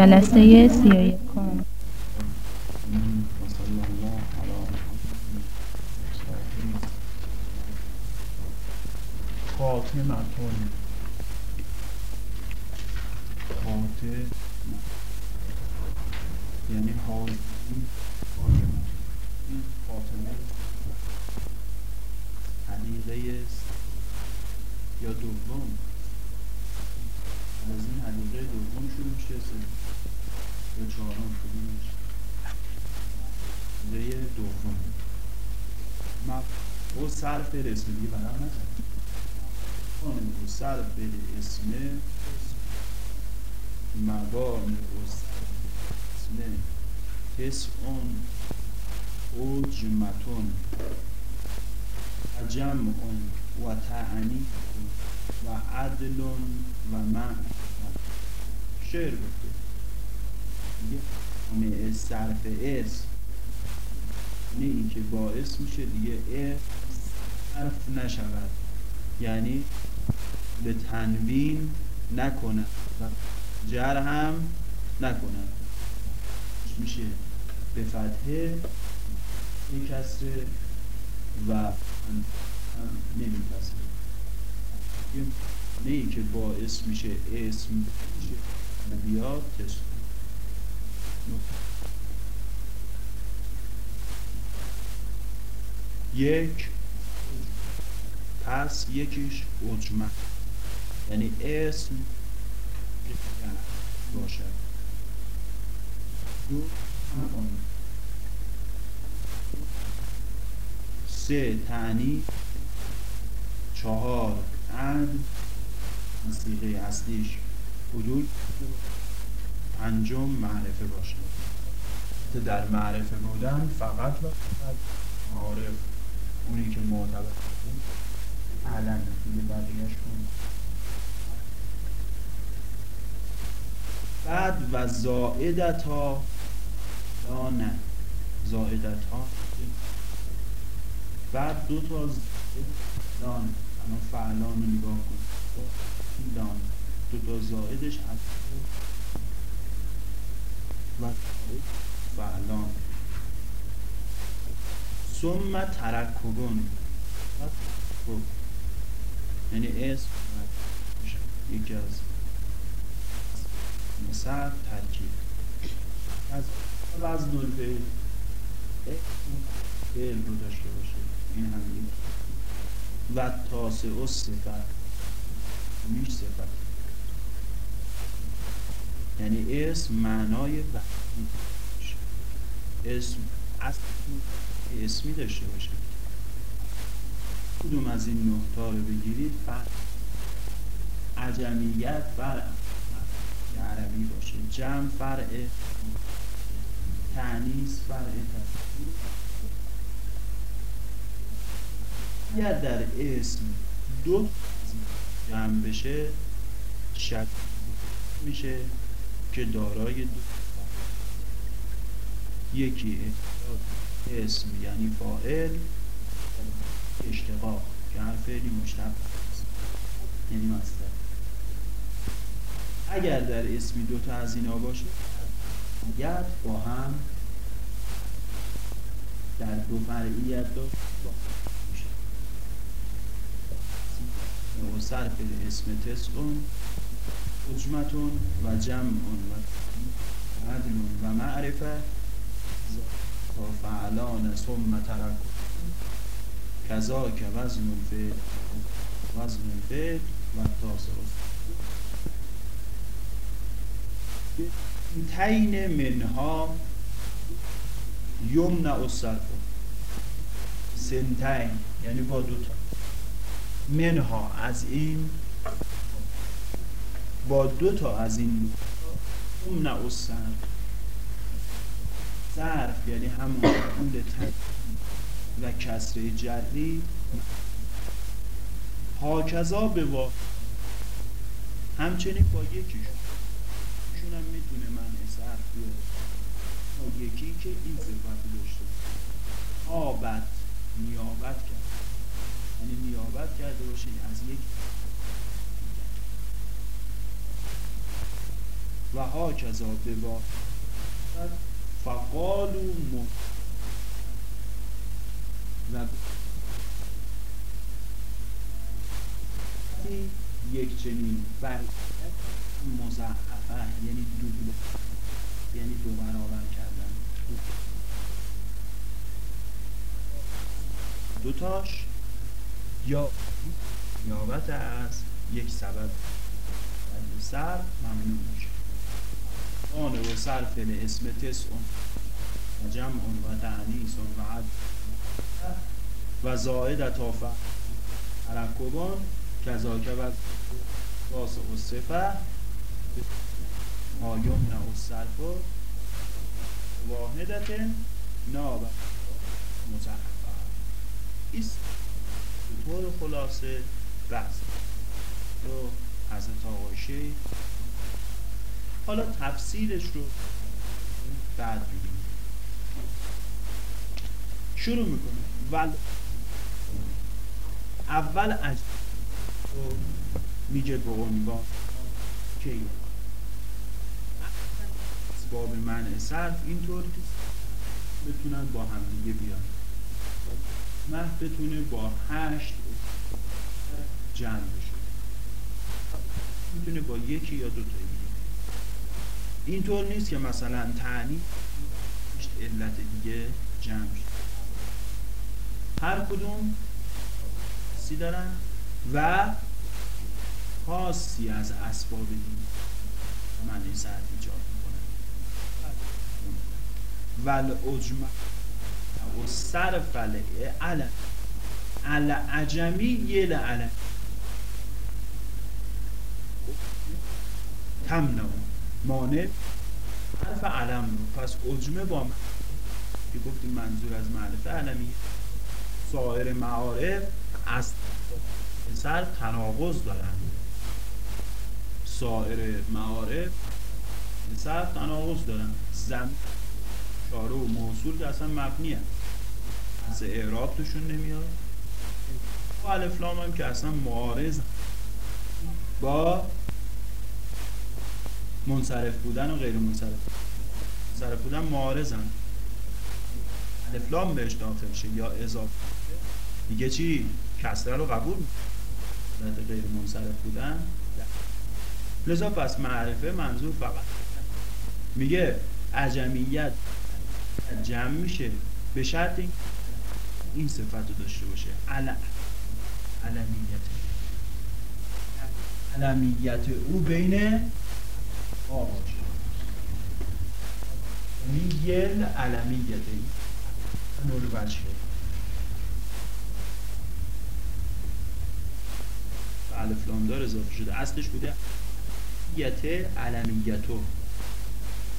جلسه سی و یکم وصلی الله علی محمد خاتمتون خاتم یعنی حال این خاتمه حلیقه است یا دوم از این حلیقه دوم شروع میشه یا چهارم شروع میشه حلیقه دوم ما او صرف دیگه برام نزد خانم او صرف او صرف اسمه تسعون اوجمتون و جمعون و تعنی و عدل و من. شعر گفته. صرف اسم نه این که باعث میشه دیگه اسم صرف نشود. یعنی به تنوین نکنه و جر هم نکنه. میشه به فتحه یک کسره و نمی کسره نه که باعث میشه اسم میشه. بیاد تست. یک پس یکیش اجمع یعنی اسم باشد. دو سه تعنی چهار عد سیغه اصلیش حدود پنجم معرفه باشد. در معرفه بودن فقط و فقط عارف اونی که معتبر علن دیگه بعد و زائدت ها یا نه زائدت ها بعد دو تا دان اما فعلان رو نگاه کن. دان دو تا زائدش هست و فعلان ثم ترکبون. خب. یعنی اسم یکی از مثل ترکیب. از وزن الفعل فعل رو داشته باشه این هم و تاسع صفت. میش صفت. یعنی اسم معنای وقتی اسم اسمی داشته باشه کدوم از این نقطه رو بگیرید؟ فرق عجمیت فرع عربی باشه. جمع فرع تعنیس فرع اگر در اسم دو جمع بشه شک میشه که دارای دو یکی اسم یعنی فاعل اشتقاق که هر فعلی مشتق است. یعنی مصدر. اگر در اسمی دوتا از اینا باشه ید با هم در دو فرعیت داشت و صرف اسم تسعون حجمتون و جمعون و عدلون و معرفه و فعلان ثم ترکون. کذا که وزن الفعل. وزن الفعل و تاسع تین منها یمنع الصرف سنتین یعنی با دوتا منها از این با دوتا از این یمنع الصرف صرف. یعنی همون اون و کسره جری. هاکذا به وا همچنین با یکیشون هم می‌تونه من صرف بیاره. با یکی که این صفت داشته. آبت نیابت کرد. یعنی نیابت کرده باشه از یک و ها کذا به فقالو م و یک چنین بل مضعفه یعنی دو یعنی دو برابر کردن. دوتاش یا نیابت از یک سبب. سر ممنون میشه. آن و صرف اسم تسعون و جمع و تعنیس و عد و زائد تافه ترکبان کذاکه و راس و صفه. آیون نه و صرف و واحدت ناب مزعفه ایست. خلاصه بحث رو حضرت آقای حالا تفسیرش رو بعد ببینیم. شروع می‌کنه ول اول از میگه به عنوان کی؟ اسباب منع صرف اینطور که بتونن با هم دیگه بیان. مه بتونه با هشت جمع بشه. می‌تونه با یکی یا دو تا اینطور نیست که مثلا تعنی علت دیگه جمع شد هر کدوم سی دارن؟ و خاصی از اسباب دین. معنی سرد ایجاد می‌کنن ول اجمع و صرف علم عل عجمی یل علم تمنع مانع. حرف علم رو. پس اجمه با من. که گفتیم منظور از معرفه علمی سایر معارف از سر تناقض دارن. سایر معارف سر تناقض دارن. زم شاره و موصول که اصلا مبنی هست از اعراب توشون نمیاد. و الفلام هم که اصلا معارض با منصرف بودن و غیر منصرف. منصرف بودن معارضن. الفلام بهش داخل شه یا اضافه. دیگه چی؟ کسره رو قبول غیر منصرف بودن؟ لذا پس معرفه منظور فقط میگه عجمیت جمع میشه به شرط این این صفت رو داشته باشه. علم. علمیت. علمیت او بین آج یعنی یل علمیت. ای الف لام دار اضافه شده. اصلش بوده یت علمیتو.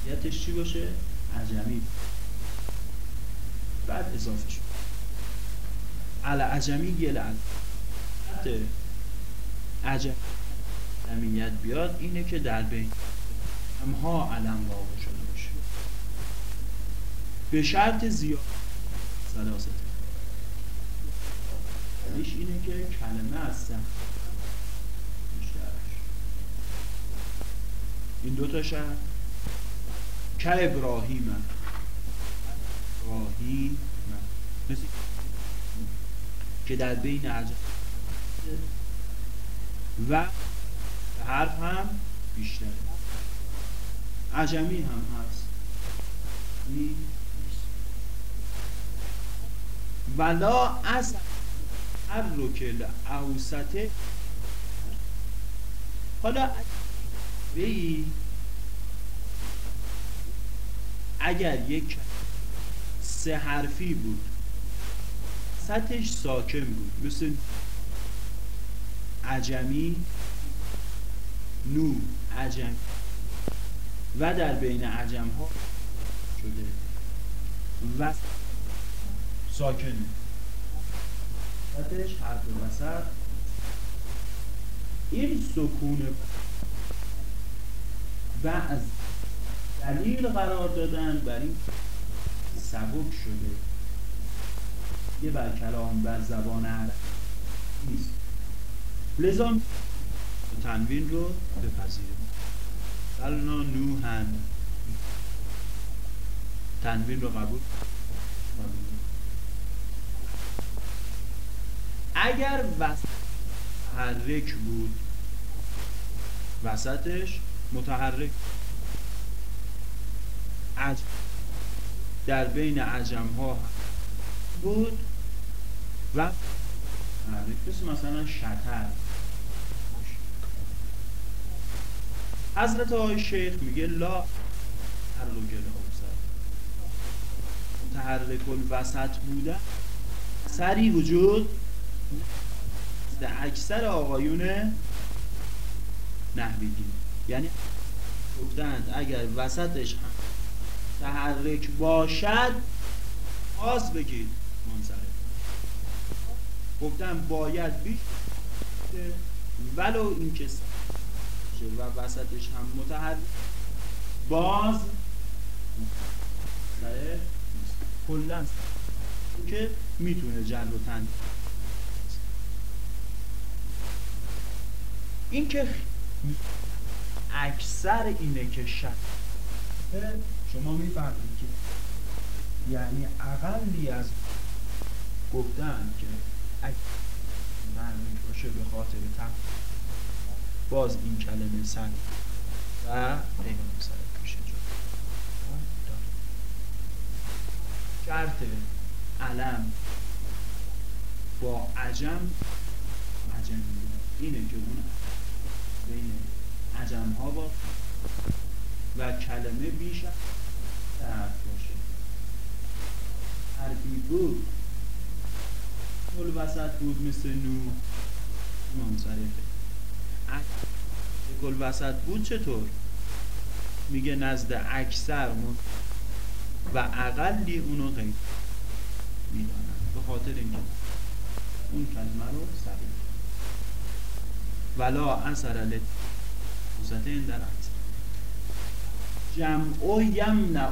یتش چی باشه؟ عجمی. بعد اضافه شد. عل عجمی یل عجم. علمیت بیاد اینه که در بین همها علم واقع شده باشه. به شرط زیاد. سلاسته اینه که کلمه از این دو تا شهر. که ابراهیم ابراهیم مثل که در بین عجب و حرف هم بیشتره. عجمی هم هست. نیست ولا از هر رو که اوسطه حالا وی اگر یک سه حرفی بود سطحش ساکن بود مثل عجمی نو عجم. و در بین عجم ها شده. و ساکن سطحش حرف وسط. این سکون بعض دلیل قرار دادن بر این سبک شده. یه بر کلام بر زبان عرب نیست. لذا تنوین رو بپذیره ارسلنا نوحا تنوین رو قبول اگر وسط متحرک بود وسطش متحرک. عج... در بین عجم ها بود و مثل مثلا شتر حضرت آقای شیخ میگه لا تحرک متحرک الوسط بودن سری وجود اکثر آقایون نحویدی یعنی گفتند اگر وسطش هم تحرک باشد آز بگید منصرف. گفتن باید بیش ولو این که و وسطش هم متحرک باز کلا که می‌تونه جل و این که اکثر اینه که شد شما می‌فهمید که یعنی اقلی از گفتن که مرمید باشه به خاطر تم باز این کلمه سن و غیر منصرف میشه شرط علم با عجم عجم اینه که اون بین عجم ها با و کلمه بیش از باشه. حرفی بود. کل وسط بود مثل نو. منصرفه. کل وسط بود چطور؟ میگه نزد اکثر من و اقلی اونو غیر می‌دانن. به خاطر اینکه اون کلمه رو سبیل ولا اثر لتوزتین در جمع یمنع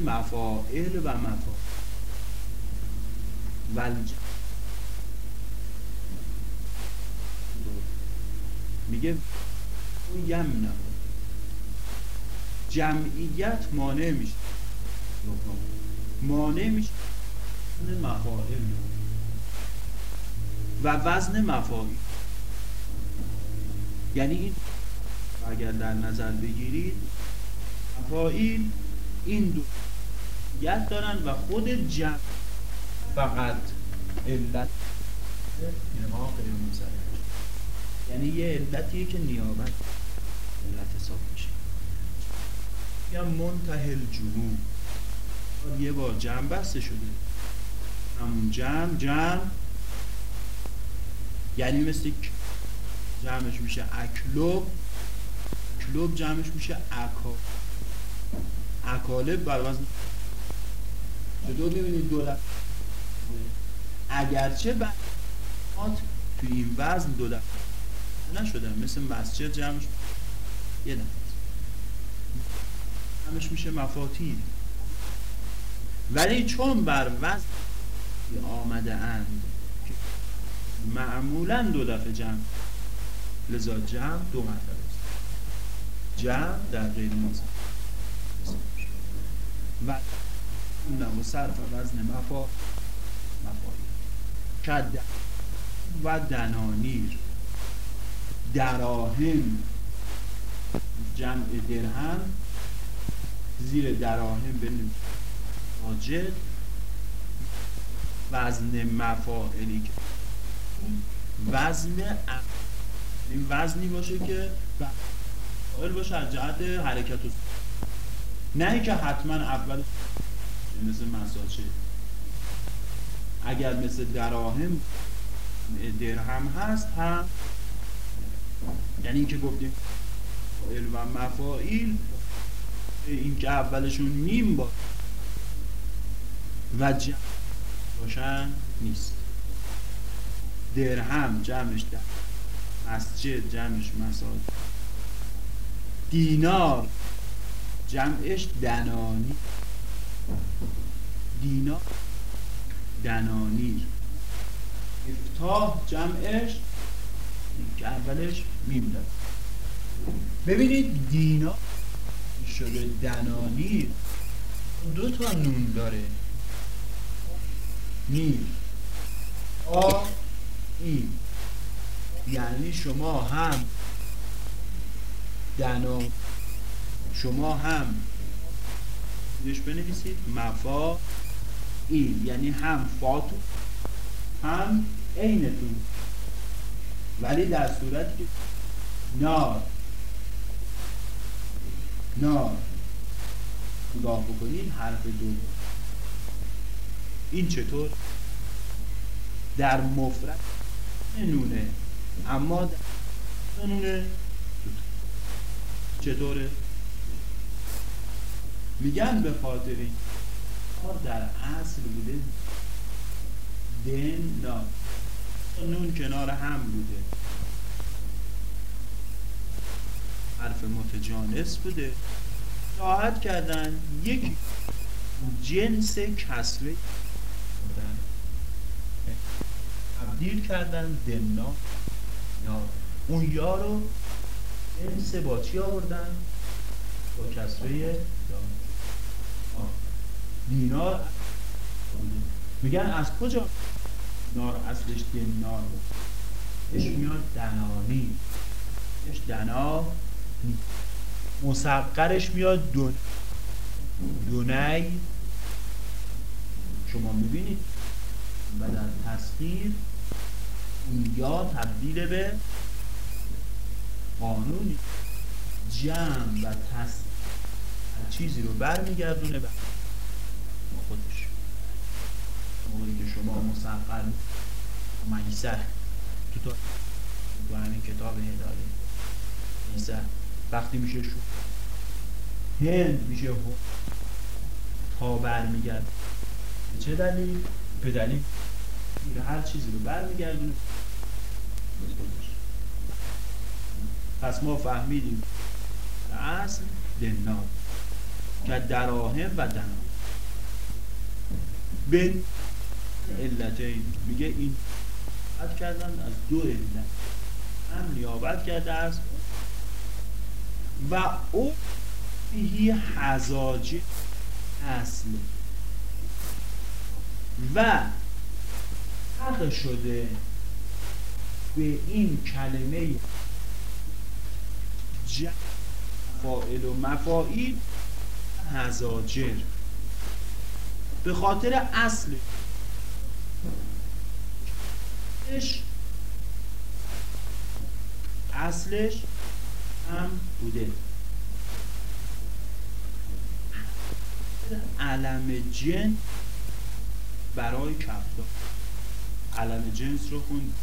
مفاعل و مفاعل. ولج میگه یمنع. جمعیت مانع میشه. مانع میشه مفاعل. و وزن مفاعل. یعنی این اگر در نظر بگیرید مفاعیل این دو یت دارن و خود جمع فقط علت اینها غیر یعنی یه علتیه که نیابت علت حساب میشه. یا منتهل جموع یه بار جمع بسته شده. همون جمع جمع. یعنی مثل جمعش میشه اکلوب. اکلوب جمعش میشه اکا. اکالب بر وزن. چطور می‌بینید دولت اگرچه بعد تو این وزن دو دفعه نشدن مثل مسجد جمعش یه دفعه. جمعش میشه مفاتیل ولی چون بر وزن آمده اند معمولا دو دفعه جمع. لذا جمع دو مرتبه. جمع در غیر مازن و و صرف وزن مفا مفایی کد و دنانیر. دراهم. جمع درهم. زیر دراهم به واجد وزن مفاعلی که وزن این وزنی باشه که فاعل باشه از جهت حرکت و نه که حتما اول مثل مساجه اگر مثل دراهم درهم هست هم یعنی اینکه گفتیم فاعل و این که اولشون میم با و جمع باشن نیست. درهم جمعش در مسجد جمعش مساجد دینار. جمعش دنانی. دینار دنانیر افتاح جمعش. که اولش میم ببینید دینا شده دنانیر دو تا نون داره. نیر آ ای یعنی شما هم دنا شما هم. دیش بنویسید مفا ای یعنی هم فاتو هم عینتون ولی در صورتی که نار. نار. نگاه بکنید حرف دو. این چطور؟ در مفرد نونه اما در نونه چطوره میگن به خاطر این در اصل بوده دن نا نون کنار هم بوده. حرف متجانس بوده. راحت کردن. یک جنس کسره تبدیل کردن دنا یا اون یا رو جنس با چی آوردن؟ با کسره دینار میگن از کجا؟ نار اصلش دینار اش میاد دنانی. اش دنا مسقرش میاد دون دونی. شما می‌بینید. و در این یا تبدیل به قانونی جمع و تصویر چیزی رو برمیگردونه به خودش. موقعی که شما مسقر میسر تو تو همین کتاب هدایه میسر وقتی میشه شو هند میشه هو تا برمیگرد چه دلیل؟ به دلیل هر چیزی رو برمیگردونه. پس ما فهمیدیم اصل دنار که دراهم و دنا. به علتین. میگه این نیابت کردن از دو علت. هم نیابت کرده از و او بهی حزاجه اصل. و حق شده به این کلمه جمع فائل و مفاعیل هزاجر به خاطر اصل اصلش هم بوده. علم جن برای کفتا علم جنس رو خوند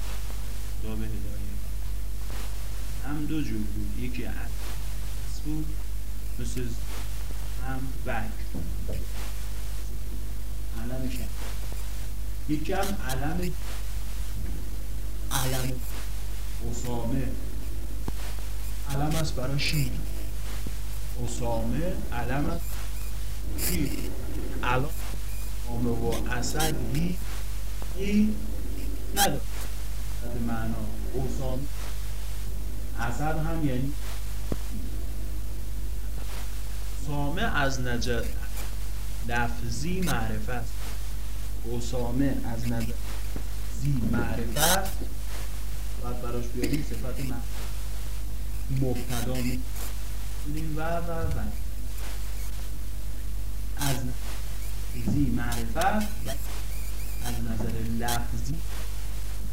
کتاب هدایه هم دو جور بود. یکی اصل بود مثل هم بک. علم شن یکی هم علم علم. اسامه. علم است برای شیر. اسامه علم است شیر. علم اسامه و اسد هی نداره. معنا اسامه اسد هم یعنی اسامه از نظر لفظی معرفت. اسامه از نظر زی معرفت. باید براش بیاریم صفت مبتدا می‌کنیم و و و. از زی معرفت. از نظر لفظی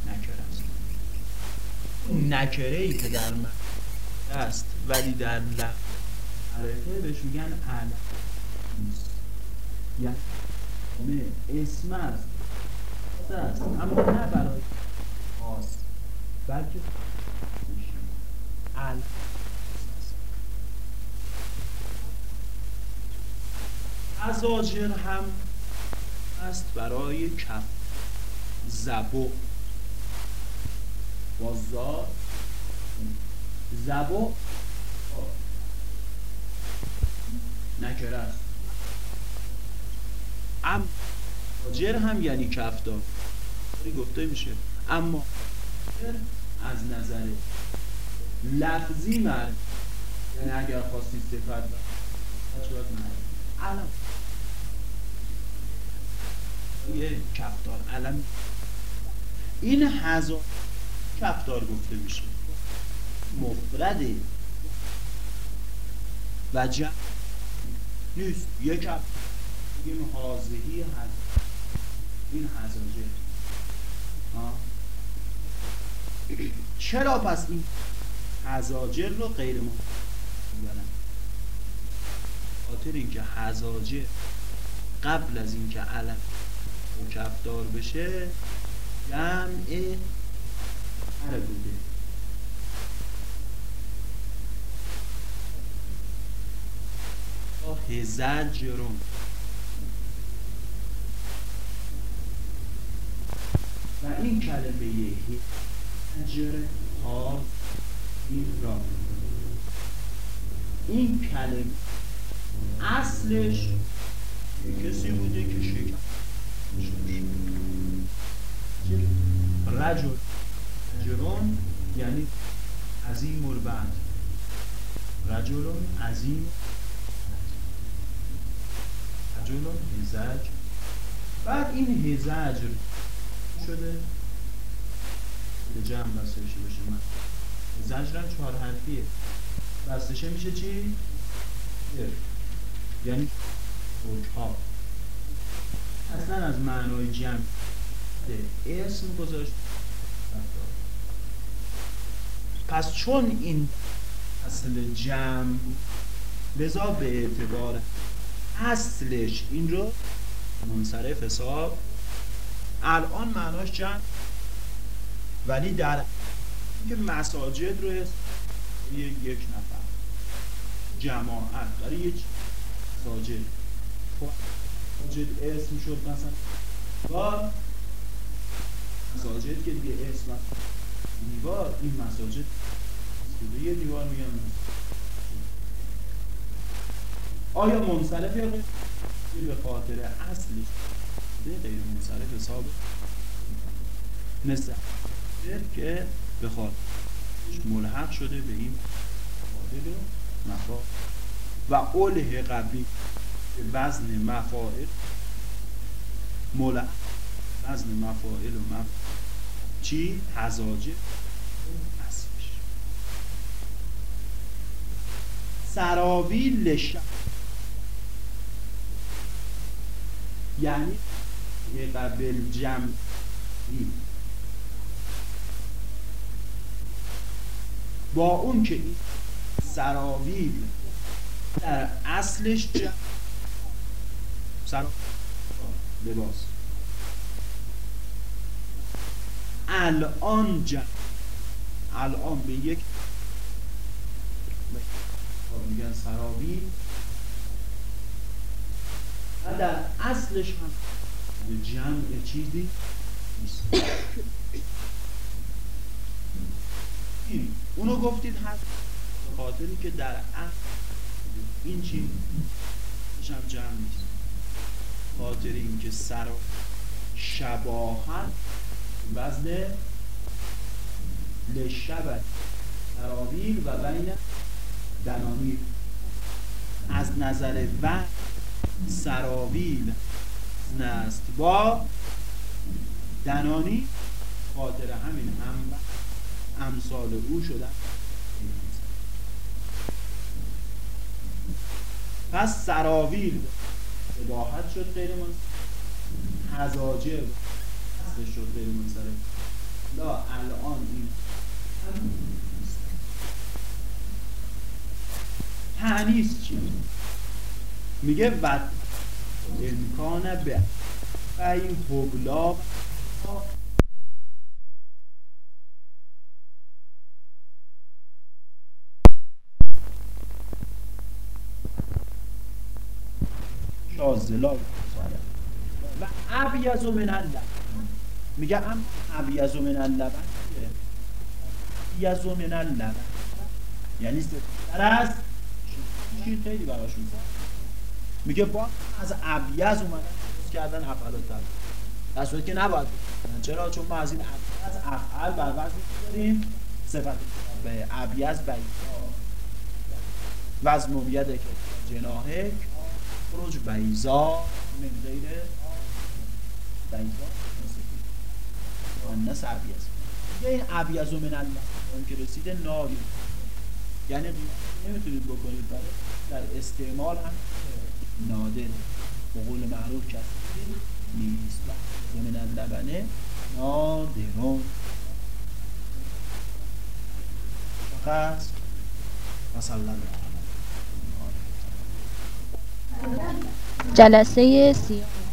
است نکره ای که در من است ولی در لفظ بهش میگن نیست یعنی اسم است. است. اما نه برای خاص بلکه ال ازاجر هم است برای کف زبو زا زبو. نکره است. ام جر هم یعنی کفدار گفته میشه. اما از نظر لفظی مرد. یعنی اگر خواستی صفت باید الان یه کفتار علم. این هزار کفتار گفته میشه. مفرده و جمع نیست. یک کفتار این حاضهی هست این هزاجه چرا پس این هزاجر رو غیر می‌برن؟ خاطر اینکه هزاجر قبل از اینکه علم مکفدار بشه جمع هر بوده. هزجرون و این کلمه هجر ها این را. این کلمه اصلش کسی بوده که شکر رجل. رجلون یعنی عظیم البعد رجلون عظیم رجلون هزج. بعد این هزج شده به جمع بسته بشه من زجرم چهار حرفیه. بستشه میشه چی؟ یعنی ها اصلا از معنای جمع. اسم گذاشت. پس چون این اصل جمع لذا به اعتبار اصلش این رو منصرف حساب الان معناش جمع ولی در که مساجد رو یک نفر جماعت داره یک مساجد. خب مساجد اسم شد مثلا. با مساجد که دیگه اسم دیوار این مساجد یه دیوار میگن. آیا منصرف یا به خاطر اصلی غیر منصرف حساب. مثل که به خاطر ملحق شده به این فاعل و مفا و اوله قبلی وزن مفاعل ملحق وزن مفاعل و مف چی؟ هزاجه اصلش سراویل لشم یعنی قبل جمعی با اون که این سراویل در اصلش جمع. سر لباس. الان جمع الان به یک میگن سراویل و در اصلش هم به جمع چیزی نیست. اونو گفتید هست خاطری که در اصل این چی؟ شب جمع نیست. خاطر اینکه سر شباهت وزن لشبت سراویل و بین دنانیر. از نظر و سراویل نست با دنانی خاطر همین هم امثال او شدن پس سراویل اباحت شد غیر من هزاجه اصل شد غیر منصرف لا الان این. تعنیس چی؟ میگه و امکان به این حبلا شازلا و ابیز من اللبن میگه ام ابیز من اللبن. ابیز من اللبن. یعنی ستر است شیر خیلی براشون میگه؟ با از ابیز اومدن کردن افعال در صورت که نباید چرا؟ چون ما از این از افعال بر وقت داریم صفت به ابیز به و از مویده که جناهک خروج بیزا من غیر بیزا مؤنث ابیض یا این ابیض من الله که رسیده ناری. یعنی نمی‌تونید بکنید برای در استعمال هم نادر. به قول معروف کسی نیست. و من اللبنه نادرون. پس و صلی جلسه سیاه.